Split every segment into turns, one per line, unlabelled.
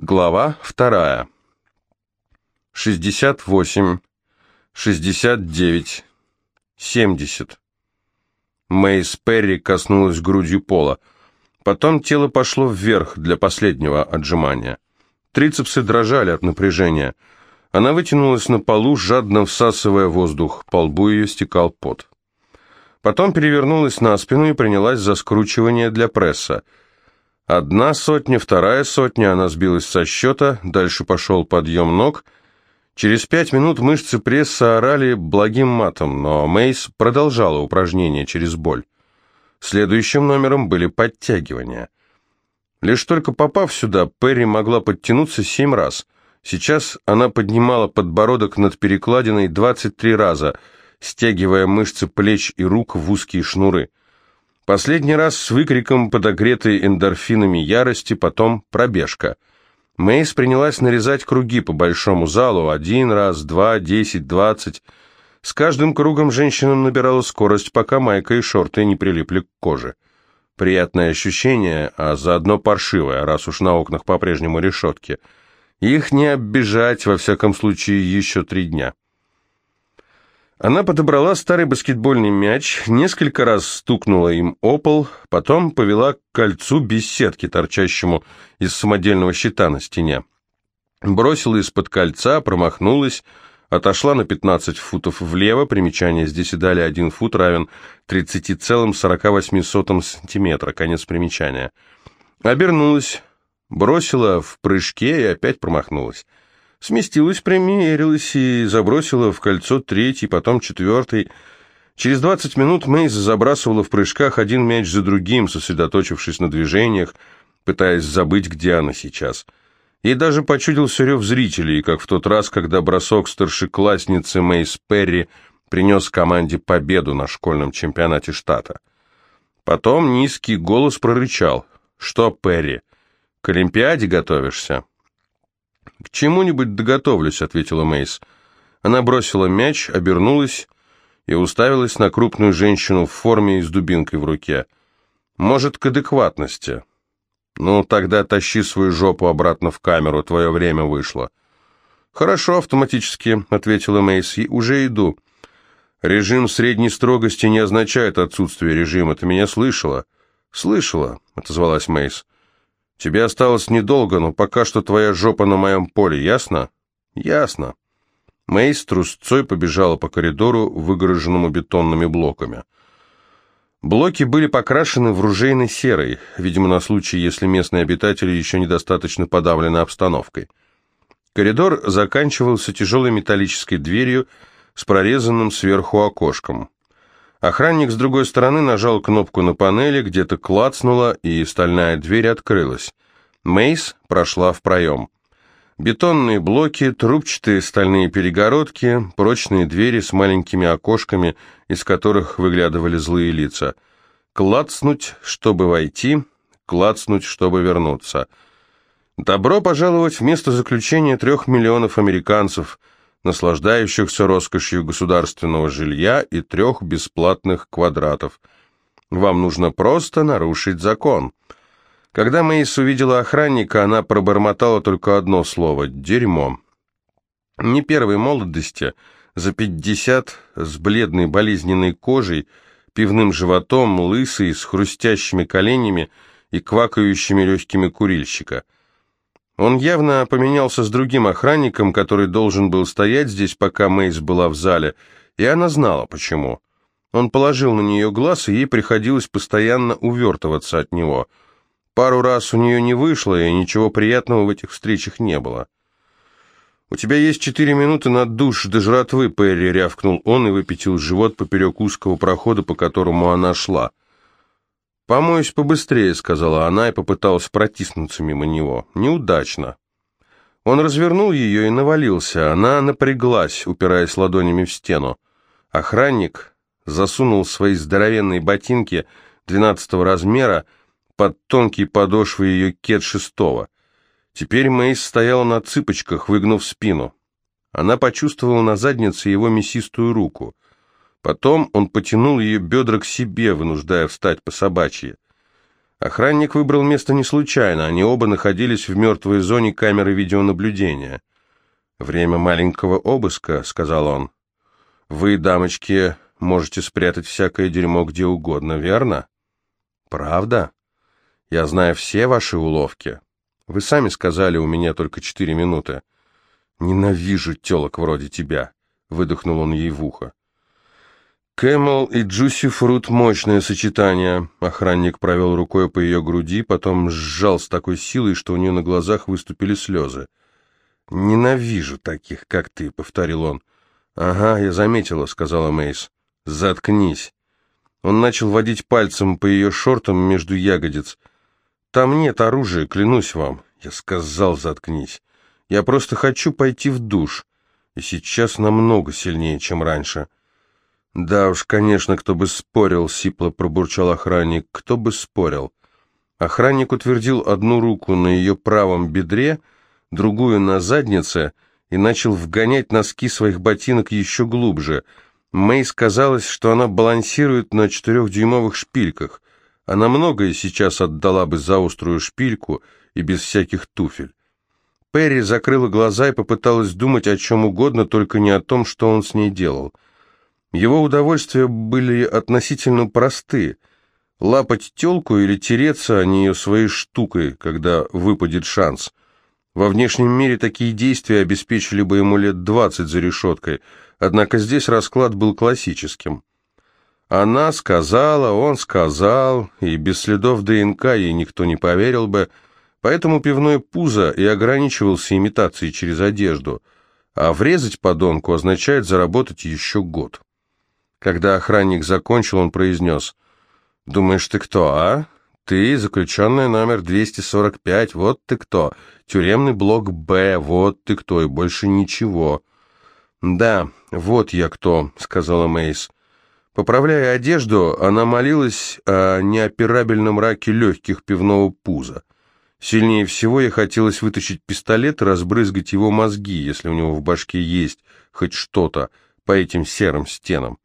Глава вторая. 68, 69, 70. Мэйс Перри коснулась грудью пола. Потом тело пошло вверх для последнего отжимания. Трицепсы дрожали от напряжения. Она вытянулась на полу, жадно всасывая воздух. По лбу ее стекал пот. Потом перевернулась на спину и принялась за скручивание для пресса. Одна сотня, вторая сотня, она сбилась со счета, дальше пошел подъем ног. Через пять минут мышцы пресса орали благим матом, но Мейс продолжала упражнение через боль. Следующим номером были подтягивания. Лишь только попав сюда, Перри могла подтянуться семь раз. Сейчас она поднимала подбородок над перекладиной 23 раза, стягивая мышцы плеч и рук в узкие шнуры. Последний раз с выкриком, подогретой эндорфинами ярости, потом пробежка. Мейс принялась нарезать круги по большому залу, один раз, два, десять, двадцать. С каждым кругом женщина набирала скорость, пока майка и шорты не прилипли к коже. Приятное ощущение, а заодно паршивое, раз уж на окнах по-прежнему решетки. Их не оббежать, во всяком случае, еще три дня. Она подобрала старый баскетбольный мяч, несколько раз стукнула им о пол, потом повела к кольцу без сетки, торчащему из самодельного щита на стене. Бросила из-под кольца, промахнулась, отошла на 15 футов влево, примечание здесь и далее 1 фут равен 30,48 сантиметра, конец примечания. Обернулась, бросила в прыжке и опять промахнулась. Сместилась, примерилась и забросила в кольцо третий, потом четвертый. Через 20 минут Мейз забрасывала в прыжках один мяч за другим, сосредоточившись на движениях, пытаясь забыть, где она сейчас. Ей даже почудился рев зрителей, как в тот раз, когда бросок старшеклассницы Мейс Перри принес команде победу на школьном чемпионате штата. Потом низкий голос прорычал. «Что, Перри, к Олимпиаде готовишься?» «К чему-нибудь доготовлюсь», — ответила Мейс. Она бросила мяч, обернулась и уставилась на крупную женщину в форме и с дубинкой в руке. «Может, к адекватности?» «Ну, тогда тащи свою жопу обратно в камеру, твое время вышло». «Хорошо, автоматически», — ответила Мейс, — «уже иду». «Режим средней строгости не означает отсутствие режима, ты меня слышала?» «Слышала», — отозвалась Мейс. Тебе осталось недолго, но пока что твоя жопа на моем поле, ясно? Ясно. Мейс трусцой побежала по коридору, выгороженному бетонными блоками. Блоки были покрашены в ружейный серый, видимо, на случай, если местные обитатели еще недостаточно подавлены обстановкой. Коридор заканчивался тяжелой металлической дверью с прорезанным сверху окошком. Охранник с другой стороны нажал кнопку на панели, где-то клацнуло, и стальная дверь открылась. Мейс прошла в проем. Бетонные блоки, трубчатые стальные перегородки, прочные двери с маленькими окошками, из которых выглядывали злые лица. Клацнуть, чтобы войти, клацнуть, чтобы вернуться. Добро пожаловать в место заключения трех миллионов американцев – наслаждающихся роскошью государственного жилья и трех бесплатных квадратов. Вам нужно просто нарушить закон. Когда Мэйс увидела охранника, она пробормотала только одно слово – «дерьмо». Не первой молодости, за пятьдесят, с бледной болезненной кожей, пивным животом, лысый, с хрустящими коленями и квакающими легкими курильщика – он явно поменялся с другим охранником, который должен был стоять здесь, пока Мейс была в зале, и она знала, почему. Он положил на нее глаз, и ей приходилось постоянно увертываться от него. Пару раз у нее не вышло, и ничего приятного в этих встречах не было. «У тебя есть четыре минуты на душ до жратвы, Перри», — рявкнул он и выпятил живот поперек узкого прохода, по которому она шла. «Помоюсь побыстрее», — сказала она и попыталась протиснуться мимо него. «Неудачно». Он развернул ее и навалился. Она напряглась, упираясь ладонями в стену. Охранник засунул свои здоровенные ботинки двенадцатого размера под тонкие подошвы ее кет шестого. Теперь Мэйс стояла на цыпочках, выгнув спину. Она почувствовала на заднице его мясистую руку — Потом он потянул ее бедра к себе, вынуждая встать по собачьи. Охранник выбрал место не случайно, они оба находились в мертвой зоне камеры видеонаблюдения. «Время маленького обыска», — сказал он. «Вы, дамочки, можете спрятать всякое дерьмо где угодно, верно?» «Правда? Я знаю все ваши уловки. Вы сами сказали, у меня только четыре минуты. Ненавижу телок вроде тебя», — выдохнул он ей в ухо. Кэмел и Джуси Фрут — мощное сочетание. Охранник провел рукой по ее груди, потом сжал с такой силой, что у нее на глазах выступили слезы. «Ненавижу таких, как ты», — повторил он. «Ага, я заметила», — сказала Мейс. «Заткнись». Он начал водить пальцем по ее шортам между ягодиц. «Там нет оружия, клянусь вам». Я сказал, заткнись. «Я просто хочу пойти в душ. И сейчас намного сильнее, чем раньше». «Да уж, конечно, кто бы спорил», — сипло пробурчал охранник. «Кто бы спорил?» Охранник утвердил одну руку на ее правом бедре, другую на заднице и начал вгонять носки своих ботинок еще глубже. Мэй казалось, что она балансирует на четырехдюймовых шпильках. Она многое сейчас отдала бы за острую шпильку и без всяких туфель. Перри закрыла глаза и попыталась думать о чем угодно, только не о том, что он с ней делал — его удовольствия были относительно просты. Лапать телку или тереться о нее своей штукой, когда выпадет шанс. Во внешнем мире такие действия обеспечили бы ему лет двадцать за решеткой, однако здесь расклад был классическим. Она сказала, он сказал, и без следов ДНК ей никто не поверил бы, поэтому пивной пузо и ограничивался имитацией через одежду, а врезать подонку означает заработать еще год. Когда охранник закончил, он произнес, «Думаешь, ты кто, а? Ты, заключенная номер 245, вот ты кто. Тюремный блок Б, вот ты кто, и больше ничего». «Да, вот я кто», — сказала Мейс. Поправляя одежду, она молилась о неоперабельном раке легких пивного пуза. Сильнее всего ей хотелось вытащить пистолет и разбрызгать его мозги, если у него в башке есть хоть что-то по этим серым стенам.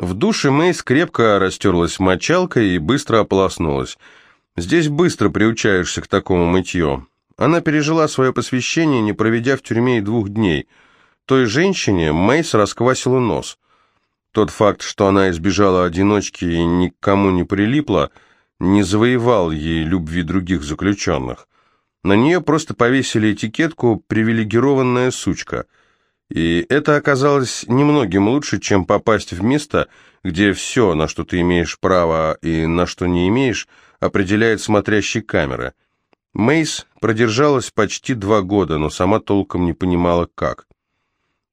В душе Мэйс крепко растерлась мочалкой и быстро ополоснулась. Здесь быстро приучаешься к такому мытью. Она пережила свое посвящение, не проведя в тюрьме и двух дней. Той женщине Мэйс расквасила нос. Тот факт, что она избежала одиночки и никому не прилипла, не завоевал ей любви других заключенных. На нее просто повесили этикетку «привилегированная сучка», и это оказалось немногим лучше, чем попасть в место, где все, на что ты имеешь право и на что не имеешь, определяет смотрящий камера. Мейс продержалась почти два года, но сама толком не понимала, как.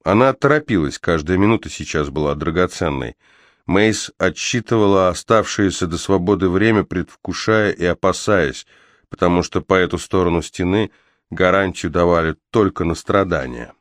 Она торопилась, каждая минута сейчас была драгоценной. Мейс отсчитывала оставшееся до свободы время, предвкушая и опасаясь, потому что по эту сторону стены гарантию давали только на страдания.